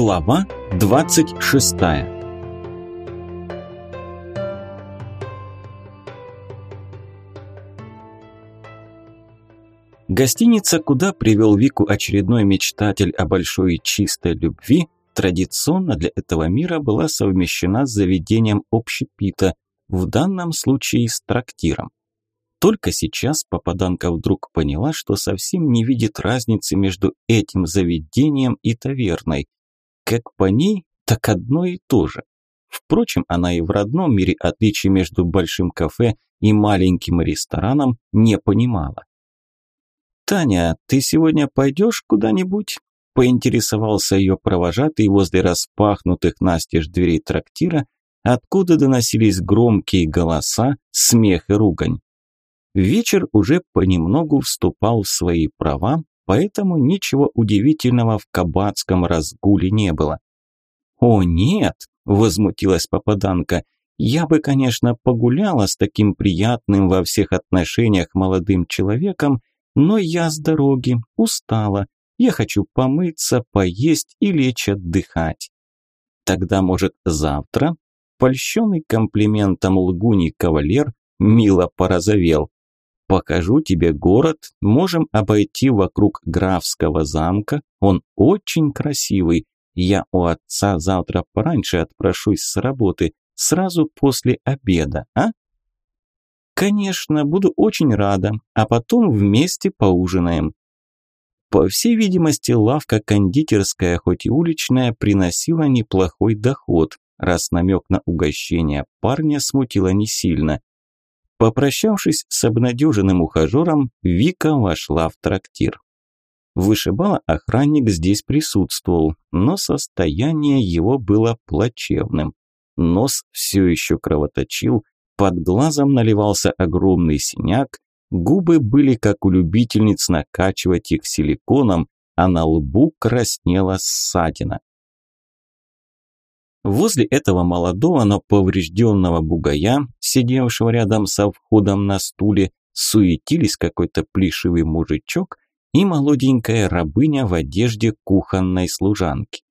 Глава 26 Гостиница, куда привел Вику очередной мечтатель о большой и чистой любви, традиционно для этого мира была совмещена с заведением общепита, в данном случае с трактиром. Только сейчас попаданка вдруг поняла, что совсем не видит разницы между этим заведением и таверной. Как по ней, так одно и то же. Впрочем, она и в родном мире отличий между большим кафе и маленьким рестораном не понимала. «Таня, ты сегодня пойдешь куда-нибудь?» – поинтересовался ее провожатый возле распахнутых настежь дверей трактира, откуда доносились громкие голоса, смех и ругань. Вечер уже понемногу вступал в свои права, поэтому ничего удивительного в кабацком разгуле не было. «О нет!» – возмутилась попаданка. «Я бы, конечно, погуляла с таким приятным во всех отношениях молодым человеком, но я с дороги, устала. Я хочу помыться, поесть и лечь отдыхать. Тогда, может, завтра?» Польщенный комплиментом лгуни кавалер мило порозовел. Покажу тебе город, можем обойти вокруг графского замка, он очень красивый. Я у отца завтра пораньше отпрошусь с работы, сразу после обеда, а? Конечно, буду очень рада, а потом вместе поужинаем. По всей видимости, лавка кондитерская, хоть и уличная, приносила неплохой доход, раз намек на угощение парня смутило не сильно. Попрощавшись с обнадеженным ухажером, Вика вошла в трактир. Вышибала охранник здесь присутствовал, но состояние его было плачевным. Нос все еще кровоточил, под глазом наливался огромный синяк, губы были как у любительниц накачивать их силиконом, а на лбу краснела ссадина. Возле этого молодого, но поврежденного бугая, сидевшего рядом со входом на стуле, суетились какой-то плешивый мужичок и молоденькая рабыня в одежде кухонной служанки.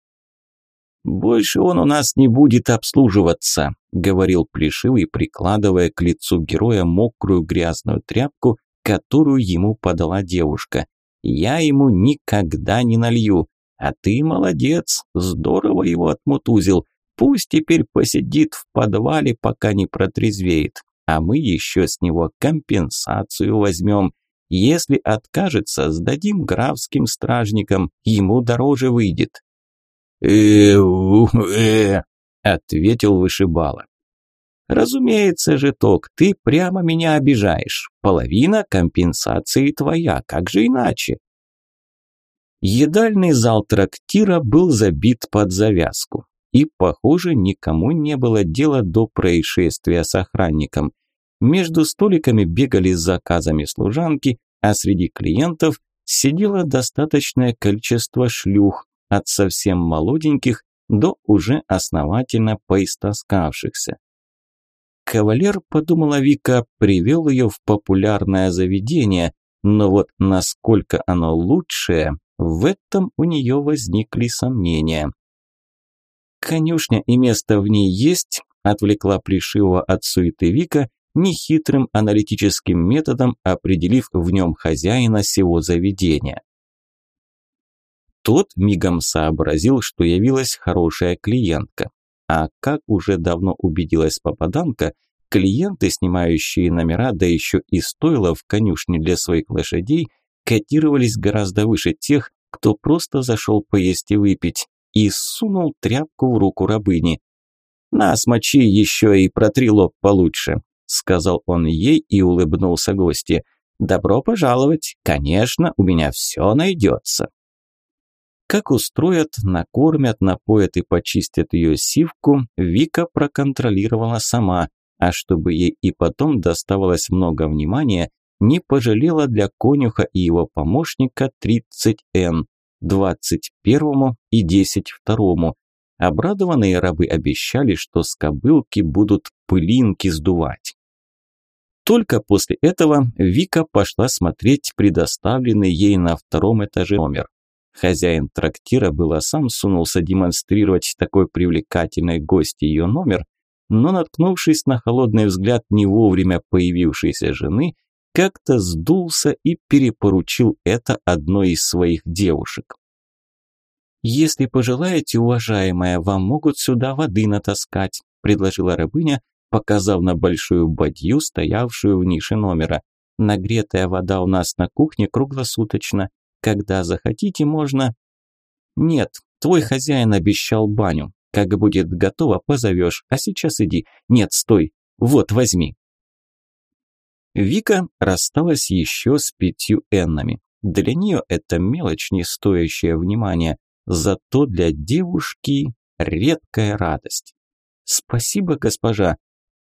«Больше он у нас не будет обслуживаться», – говорил Плешивый, прикладывая к лицу героя мокрую грязную тряпку, которую ему подала девушка. «Я ему никогда не налью. А ты молодец, здорово его отмутузил. Пусть теперь посидит в подвале, пока не протрезвеет, а мы еще с него компенсацию возьмем. Если откажется, сдадим графским стражникам, ему дороже выйдет». «Э-э-э», ответил вышибала. «Разумеется, Житок, ты прямо меня обижаешь. Половина компенсации твоя, как же иначе?» Едальный зал трактира был забит под завязку. И, похоже, никому не было дела до происшествия с охранником. Между столиками бегали с заказами служанки, а среди клиентов сидело достаточное количество шлюх, от совсем молоденьких до уже основательно поистоскавшихся. Кавалер, подумала Вика, привел ее в популярное заведение, но вот насколько оно лучшее, в этом у нее возникли сомнения. «Конюшня и место в ней есть», – отвлекла Плешивого от суеты Вика, нехитрым аналитическим методом определив в нем хозяина сего заведения. Тот мигом сообразил, что явилась хорошая клиентка. А как уже давно убедилась попаданка, клиенты, снимающие номера, да еще и стоило в конюшне для своих лошадей, котировались гораздо выше тех, кто просто зашел поесть и выпить и сунул тряпку в руку рабыни. «На, смочи еще и протри лоб получше», – сказал он ей и улыбнулся гости. «Добро пожаловать, конечно, у меня все найдется». Как устроят, накормят, напоят и почистят ее сивку, Вика проконтролировала сама, а чтобы ей и потом доставалось много внимания, не пожалела для конюха и его помощника 30 Н, 21 и 10 Обрадованные рабы обещали, что с кобылки будут пылинки сдувать. Только после этого Вика пошла смотреть предоставленный ей на втором этаже номер. Хозяин трактира было сам сунулся демонстрировать такой привлекательной гости ее номер, но, наткнувшись на холодный взгляд не вовремя появившейся жены, как-то сдулся и перепоручил это одной из своих девушек. «Если пожелаете, уважаемая, вам могут сюда воды натаскать», предложила рабыня, показав на большую бадью, стоявшую в нише номера. «Нагретая вода у нас на кухне круглосуточно. Когда захотите, можно...» «Нет, твой хозяин обещал баню. Как будет готово, позовешь. А сейчас иди. Нет, стой. Вот, возьми». Вика рассталась еще с пятью эннами. Для нее это мелочь, не стоящая внимания. Зато для девушки редкая радость. «Спасибо, госпожа».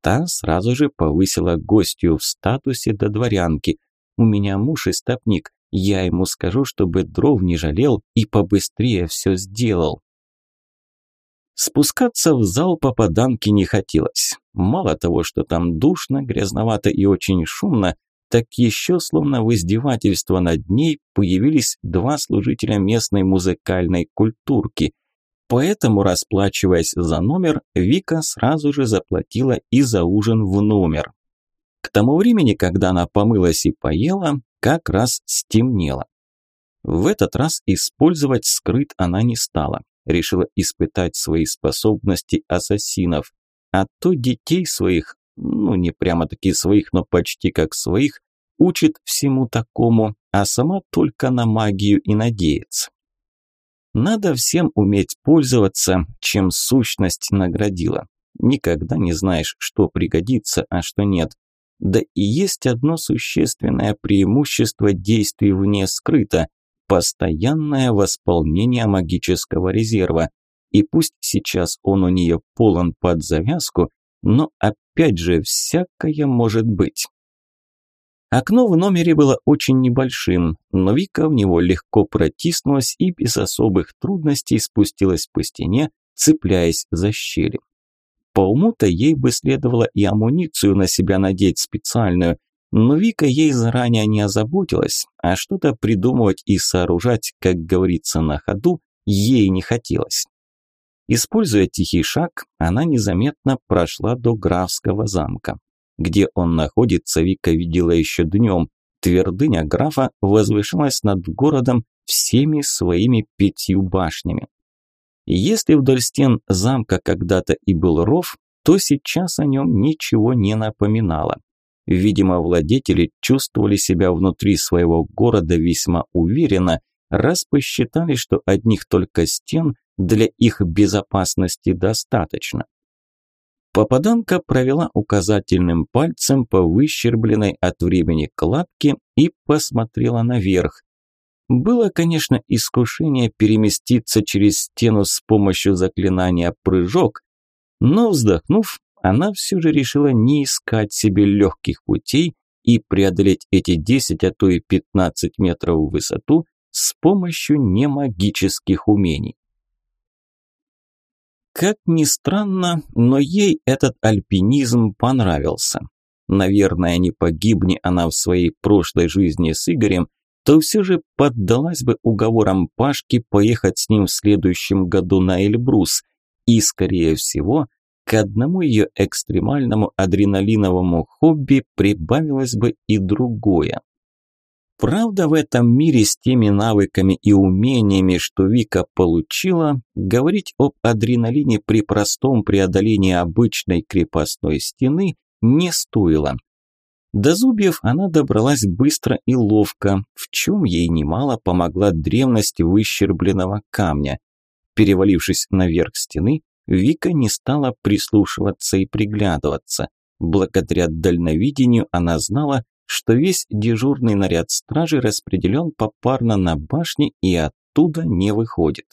Та сразу же повысила гостью в статусе до дворянки. «У меня муж истопник. Я ему скажу, чтобы дров не жалел и побыстрее все сделал». Спускаться в зал попаданки не хотелось. Мало того, что там душно, грязновато и очень шумно, так еще словно в издевательство над ней появились два служителя местной музыкальной культурки. Поэтому, расплачиваясь за номер, Вика сразу же заплатила и за ужин в номер. К тому времени, когда она помылась и поела, как раз стемнело. В этот раз использовать скрыт она не стала решила испытать свои способности ассасинов. А то детей своих, ну не прямо таки своих, но почти как своих, учит всему такому, а сама только на магию и надеется. Надо всем уметь пользоваться, чем сущность наградила. Никогда не знаешь, что пригодится, а что нет. Да и есть одно существенное преимущество действий вне скрыто постоянное восполнение магического резерва. И пусть сейчас он у нее полон под завязку, но опять же всякое может быть. Окно в номере было очень небольшим, но Вика в него легко протиснулась и без особых трудностей спустилась по стене, цепляясь за щели. По уму-то ей бы следовало и амуницию на себя надеть специальную, но Вика ей заранее не озаботилась, а что-то придумывать и сооружать, как говорится, на ходу, ей не хотелось. Используя тихий шаг, она незаметно прошла до графского замка. Где он находится, Вика видела еще днем. Твердыня графа возвышалась над городом всеми своими пятью башнями. если вдоль стен замка когда-то и был ров, то сейчас о нем ничего не напоминало. Видимо, владетели чувствовали себя внутри своего города весьма уверенно, раз посчитали, что одних только стен для их безопасности достаточно. Попаданка провела указательным пальцем по выщербленной от времени кладке и посмотрела наверх. Было, конечно, искушение переместиться через стену с помощью заклинания «прыжок», но, вздохнув, она все же решила не искать себе легких путей и преодолеть эти 10, а то и 15 метров в высоту с помощью немагических умений. Как ни странно, но ей этот альпинизм понравился. Наверное, не погибни она в своей прошлой жизни с Игорем, то все же поддалась бы уговорам Пашки поехать с ним в следующем году на Эльбрус. И, скорее всего, к одному ее экстремальному адреналиновому хобби прибавилось бы и другое. Правда, в этом мире с теми навыками и умениями, что Вика получила, говорить об адреналине при простом преодолении обычной крепостной стены не стоило. До зубьев она добралась быстро и ловко, в чем ей немало помогла древность выщербленного камня. Перевалившись наверх стены, Вика не стала прислушиваться и приглядываться. Благодаря дальновидению она знала, что весь дежурный наряд стражи распределен попарно на башне и оттуда не выходит.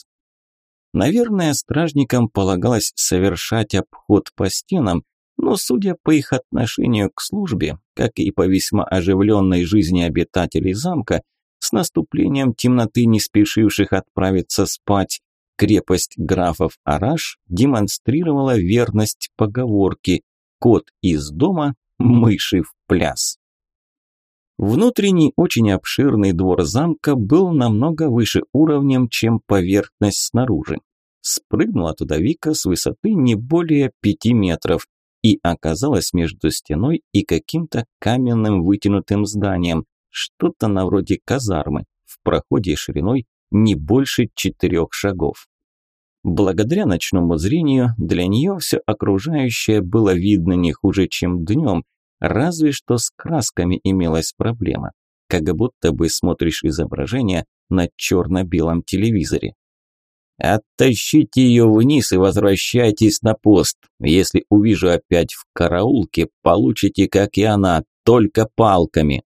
Наверное, стражникам полагалось совершать обход по стенам, но судя по их отношению к службе, как и по весьма оживленной жизни обитателей замка, с наступлением темноты не спешивших отправиться спать, Крепость графов Араш демонстрировала верность поговорке «Кот из дома, мыши в пляс». Внутренний, очень обширный двор замка был намного выше уровнем, чем поверхность снаружи. Спрыгнула туда Вика с высоты не более пяти метров и оказалась между стеной и каким-то каменным вытянутым зданием, что-то на вроде казармы, в проходе шириной не больше четырех шагов. Благодаря ночному зрению для нее все окружающее было видно не хуже, чем днем, Разве что с красками имелась проблема. Как будто бы смотришь изображение на черно-белом телевизоре. «Оттащите ее вниз и возвращайтесь на пост. Если увижу опять в караулке, получите, как и она, только палками».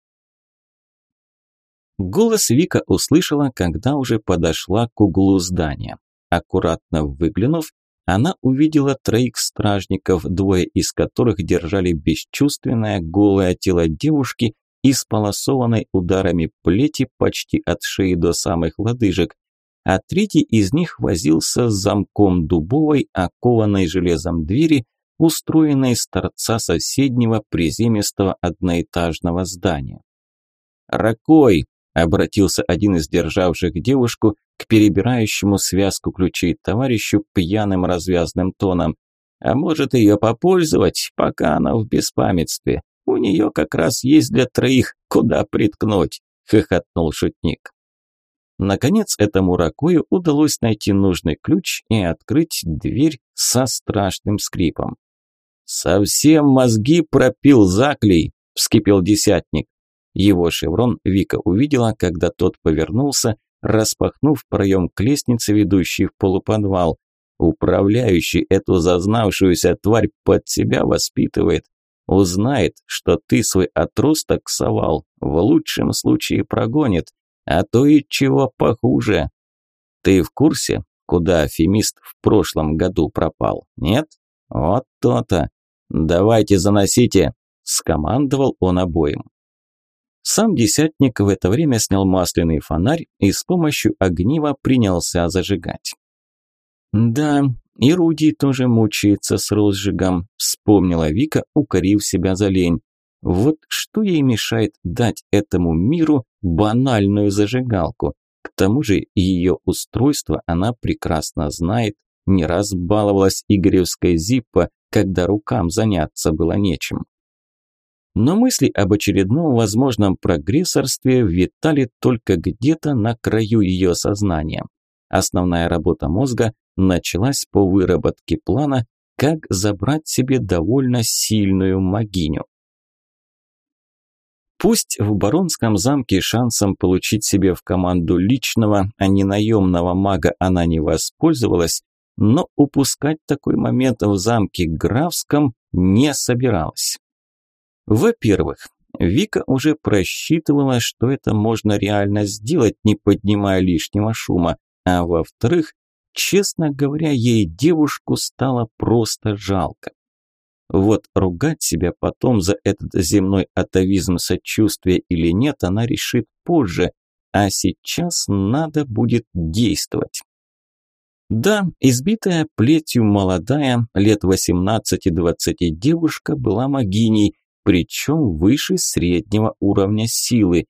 Голос Вика услышала, когда уже подошла к углу здания. Аккуратно выглянув, она увидела троих стражников, двое из которых держали бесчувственное голое тело девушки, исполосованной ударами плети почти от шеи до самых лодыжек, а третий из них возился с замком дубовой, окованной железом двери, устроенной с торца соседнего приземистого одноэтажного здания. «Ракой!» – обратился один из державших девушку к перебирающему связку ключей товарищу пьяным развязным тоном. А может ее попользовать, пока она в беспамятстве. У нее как раз есть для троих куда приткнуть, хохотнул шутник. Наконец этому ракою удалось найти нужный ключ и открыть дверь со страшным скрипом. «Совсем мозги пропил Заклей!» – вскипел десятник. Его шеврон Вика увидела, когда тот повернулся распахнув проем к лестнице, ведущей в полуподвал. Управляющий эту зазнавшуюся тварь под себя воспитывает. Узнает, что ты свой отросток совал, в лучшем случае прогонит, а то и чего похуже. Ты в курсе, куда фемист в прошлом году пропал, нет? Вот то-то. Давайте заносите, скомандовал он обоим. Сам десятник в это время снял масляный фонарь и с помощью огнива принялся зажигать. «Да, и Руди тоже мучается с розжигом», – вспомнила Вика, укорив себя за лень. «Вот что ей мешает дать этому миру банальную зажигалку? К тому же ее устройство она прекрасно знает, не раз баловалась Игоревской Зиппа, когда рукам заняться было нечем. Но мысли об очередном возможном прогрессорстве витали только где-то на краю ее сознания. Основная работа мозга началась по выработке плана, как забрать себе довольно сильную магиню. Пусть в Баронском замке шансом получить себе в команду личного, а не наемного мага она не воспользовалась, но упускать такой момент в замке Графском не собиралась. Во-первых, Вика уже просчитывала, что это можно реально сделать, не поднимая лишнего шума. А во-вторых, честно говоря, ей девушку стало просто жалко. Вот ругать себя потом за этот земной атовизм сочувствия или нет, она решит позже, а сейчас надо будет действовать. Да, избитая плетью молодая, лет 18-20 девушка была могиней, причем выше среднего уровня силы.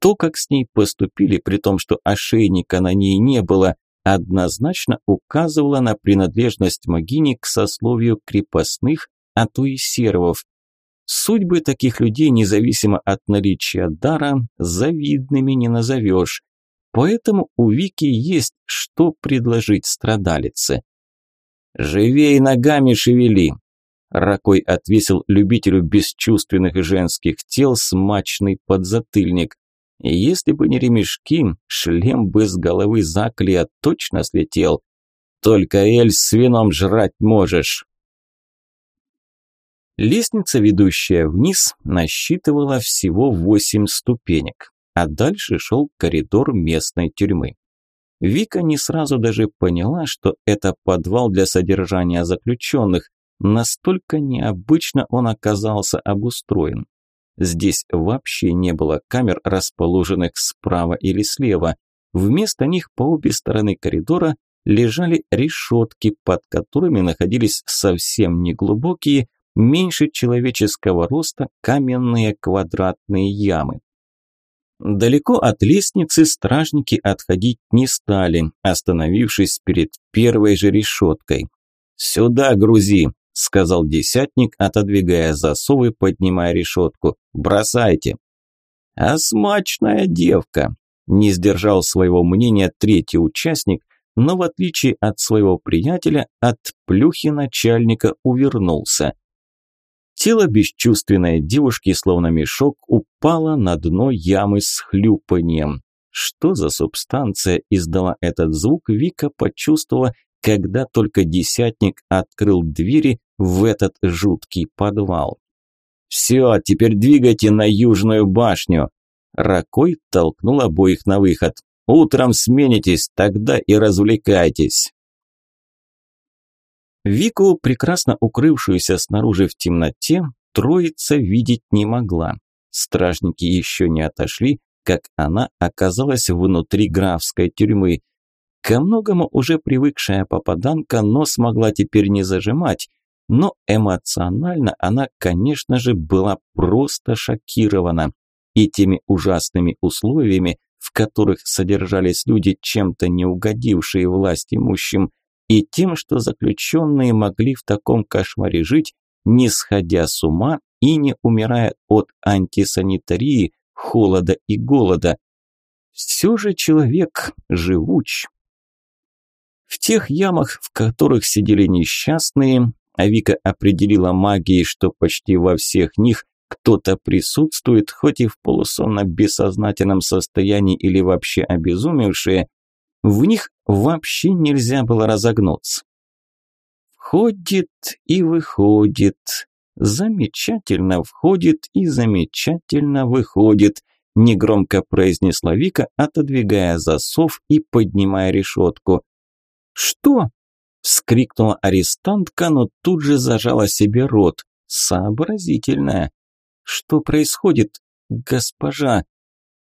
То, как с ней поступили, при том, что ошейника на ней не было, однозначно указывало на принадлежность могини к сословию крепостных, а то и сервов. Судьбы таких людей, независимо от наличия дара, завидными не назовешь. Поэтому у Вики есть что предложить страдалице. «Живей ногами шевели!» Ракой отвесил любителю бесчувственных женских тел смачный подзатыльник. И если бы не ремешки, шлем бы с головы Заклия точно слетел. Только эль с вином жрать можешь. Лестница, ведущая вниз, насчитывала всего восемь ступенек, а дальше шел коридор местной тюрьмы. Вика не сразу даже поняла, что это подвал для содержания заключенных, Настолько необычно он оказался обустроен. Здесь вообще не было камер, расположенных справа или слева. Вместо них по обе стороны коридора лежали решетки, под которыми находились совсем неглубокие, меньше человеческого роста каменные квадратные ямы. Далеко от лестницы стражники отходить не стали, остановившись перед первой же решеткой. «Сюда грузи!» – сказал десятник, отодвигая засовы, поднимая решетку. «Бросайте!» «А смачная девка!» – не сдержал своего мнения третий участник, но в отличие от своего приятеля, от плюхи начальника увернулся. Тело бесчувственной девушки, словно мешок, упало на дно ямы с хлюпанием. Что за субстанция издала этот звук, Вика почувствовала, когда только десятник открыл двери в этот жуткий подвал. «Все, теперь двигайте на южную башню!» Ракой толкнул обоих на выход. «Утром сменитесь, тогда и развлекайтесь!» Вику, прекрасно укрывшуюся снаружи в темноте, троица видеть не могла. Стражники еще не отошли, как она оказалась внутри графской тюрьмы. Ко многому уже привыкшая попаданка нос могла теперь не зажимать, но эмоционально она, конечно же, была просто шокирована. И теми ужасными условиями, в которых содержались люди, чем-то не угодившие власть имущим, и тем, что заключенные могли в таком кошмаре жить, не сходя с ума и не умирая от антисанитарии, холода и голода. Все же человек живуч. В тех ямах, в которых сидели несчастные, Авика определила магией, что почти во всех них кто-то присутствует, хоть и в полусонно-бессознательном состоянии или вообще обезумевшие, в них вообще нельзя было разогнуться. Входит и выходит, замечательно входит и замечательно выходит, негромко произнесла Вика, отодвигая засов и поднимая решетку. «Что?» – вскрикнула арестантка, но тут же зажала себе рот. Сообразительная. «Что происходит, госпожа?»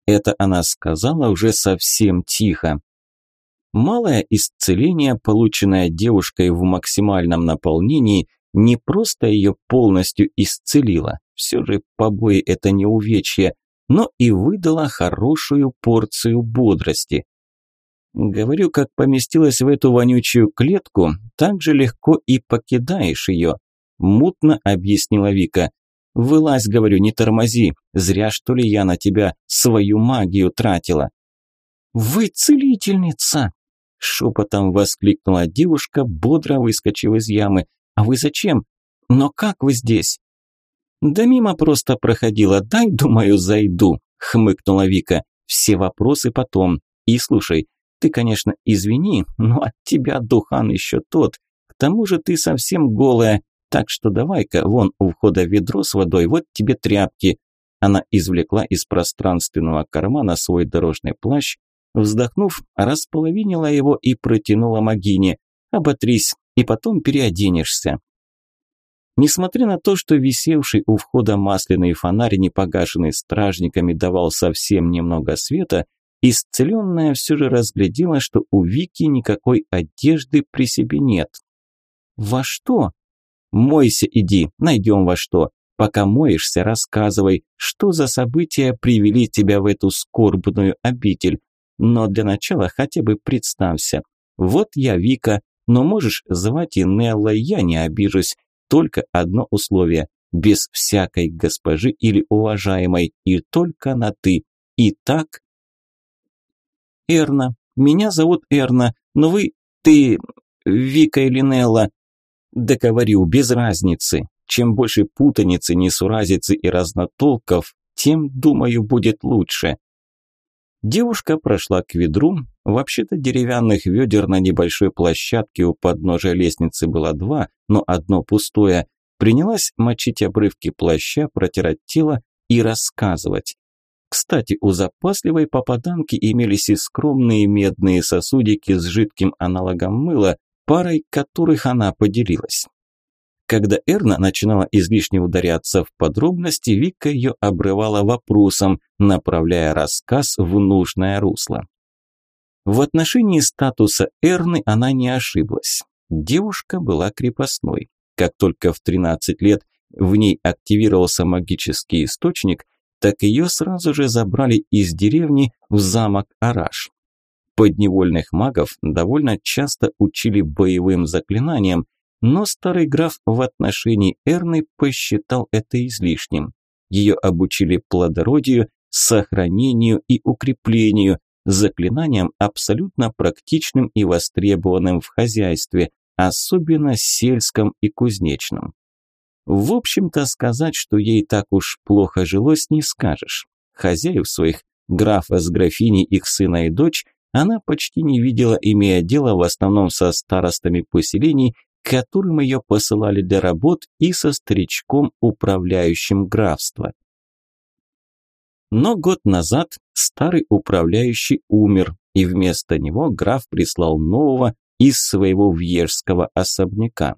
Это она сказала уже совсем тихо. Малое исцеление, полученное девушкой в максимальном наполнении, не просто ее полностью исцелило, все же побои это не увечье, но и выдало хорошую порцию бодрости. Говорю, как поместилась в эту вонючую клетку, так же легко и покидаешь ее, мутно объяснила Вика. Вылазь, говорю, не тормози, зря что ли я на тебя свою магию тратила. Вы целительница, Шепотом воскликнула девушка, бодро выскочив из ямы. «А вы зачем? Но как вы здесь?» «Да мимо просто проходила, дай, думаю, зайду», – хмыкнула Вика. «Все вопросы потом. И слушай, ты, конечно, извини, но от тебя духан еще тот. К тому же ты совсем голая, так что давай-ка вон у входа ведро с водой, вот тебе тряпки». Она извлекла из пространственного кармана свой дорожный плащ, Вздохнув, располовинила его и протянула Магине. «Оботрись, и потом переоденешься». Несмотря на то, что висевший у входа масляный фонарь, не погашенный стражниками, давал совсем немного света, исцеленная все же разглядела, что у Вики никакой одежды при себе нет. «Во что?» «Мойся иди, найдем во что. Пока моешься, рассказывай, что за события привели тебя в эту скорбную обитель. Но для начала хотя бы представься. Вот я Вика, но можешь звать и Неллой, я не обижусь. Только одно условие – без всякой госпожи или уважаемой, и только на «ты». Итак, Эрна. Меня зовут Эрна, но вы, ты, Вика или Нелла. Да говорю, без разницы. Чем больше путаницы, несуразицы и разнотолков, тем, думаю, будет лучше. Девушка прошла к ведру. Вообще-то деревянных ведер на небольшой площадке у подножия лестницы было два, но одно пустое. Принялась мочить обрывки плаща, протирать тело и рассказывать. Кстати, у запасливой попаданки имелись и скромные медные сосудики с жидким аналогом мыла, парой которых она поделилась. Когда Эрна начинала излишне ударяться в подробности, Вика ее обрывала вопросом, направляя рассказ в нужное русло. В отношении статуса Эрны она не ошиблась. Девушка была крепостной. Как только в 13 лет в ней активировался магический источник, так ее сразу же забрали из деревни в замок Араш. Подневольных магов довольно часто учили боевым заклинаниям, но старый граф в отношении Эрны посчитал это излишним. Ее обучили плодородию, сохранению и укреплению, заклинаниям абсолютно практичным и востребованным в хозяйстве, особенно сельском и кузнечном. В общем-то, сказать, что ей так уж плохо жилось, не скажешь. Хозяев своих, графа с графиней, их сына и дочь, она почти не видела, имея дело в основном со старостами поселений, к которым ее посылали для работ и со старичком, управляющим графство. Но год назад старый управляющий умер, и вместо него граф прислал нового из своего вьежского особняка.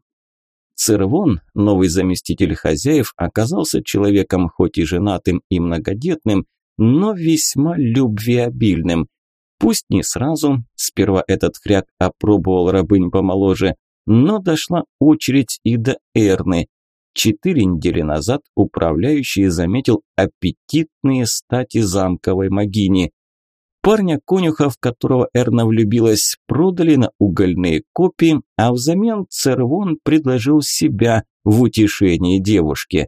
Цервон, новый заместитель хозяев, оказался человеком хоть и женатым и многодетным, но весьма любвеобильным. Пусть не сразу, сперва этот хряк опробовал рабынь помоложе, но дошла очередь и до Эрны. Четыре недели назад управляющий заметил аппетитные стати замковой могини. Парня-конюха, в которого Эрна влюбилась, продали на угольные копии, а взамен Цервон предложил себя в утешении девушке.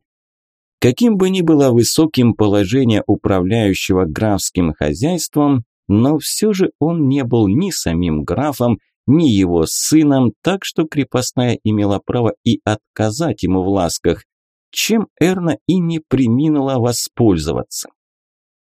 Каким бы ни было высоким положение управляющего графским хозяйством, но все же он не был ни самим графом, ни его сыном, так что крепостная имела право и отказать ему в ласках, чем Эрна и не приминула воспользоваться.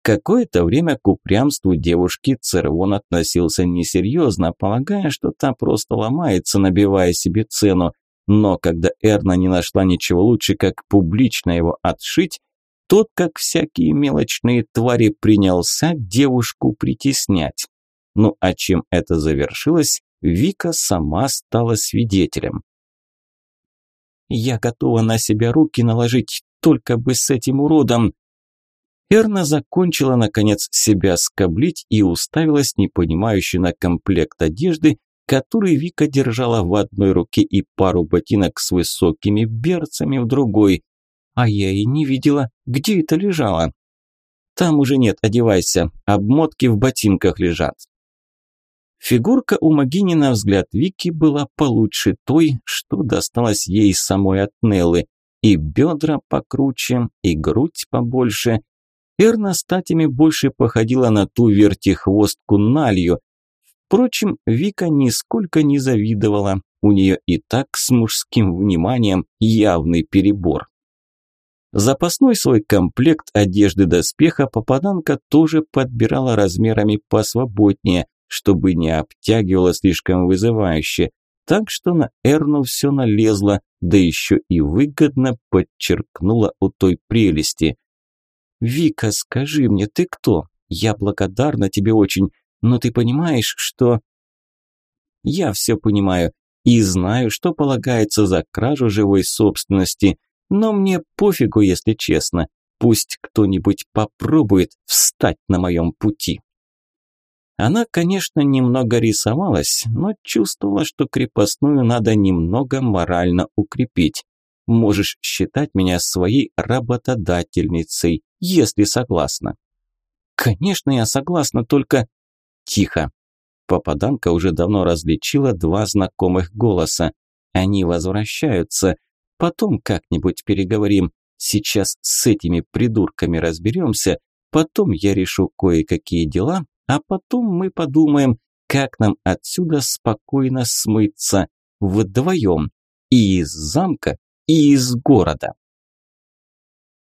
Какое-то время к упрямству девушки Цервон относился несерьезно, полагая, что та просто ломается, набивая себе цену. Но когда Эрна не нашла ничего лучше, как публично его отшить, тот, как всякие мелочные твари, принялся девушку притеснять. Ну а чем это завершилось, Вика сама стала свидетелем. «Я готова на себя руки наложить, только бы с этим уродом», Эрна закончила, наконец, себя скоблить и уставилась непонимающе на комплект одежды, который Вика держала в одной руке и пару ботинок с высокими берцами в другой. А я и не видела, где это лежало. Там уже нет, одевайся, обмотки в ботинках лежат. Фигурка у Магини, на взгляд Вики, была получше той, что досталось ей самой от Неллы. И бедра покруче, и грудь побольше, Эрна статями больше походила на ту вертихвостку Налью. Впрочем, Вика нисколько не завидовала. У нее и так с мужским вниманием явный перебор. Запасной свой комплект одежды доспеха попаданка тоже подбирала размерами посвободнее, чтобы не обтягивала слишком вызывающе. Так что на Эрну все налезло, да еще и выгодно подчеркнула у той прелести. «Вика, скажи мне, ты кто? Я благодарна тебе очень, но ты понимаешь, что...» «Я все понимаю и знаю, что полагается за кражу живой собственности, но мне пофигу, если честно. Пусть кто-нибудь попробует встать на моем пути». Она, конечно, немного рисовалась, но чувствовала, что крепостную надо немного морально укрепить. Можешь считать меня своей работодательницей, если согласна. Конечно, я согласна, только... Тихо. Попаданка уже давно различила два знакомых голоса. Они возвращаются. Потом как-нибудь переговорим. Сейчас с этими придурками разберемся. Потом я решу кое-какие дела, а потом мы подумаем, как нам отсюда спокойно смыться. Вдвоем. И из замка, и из города.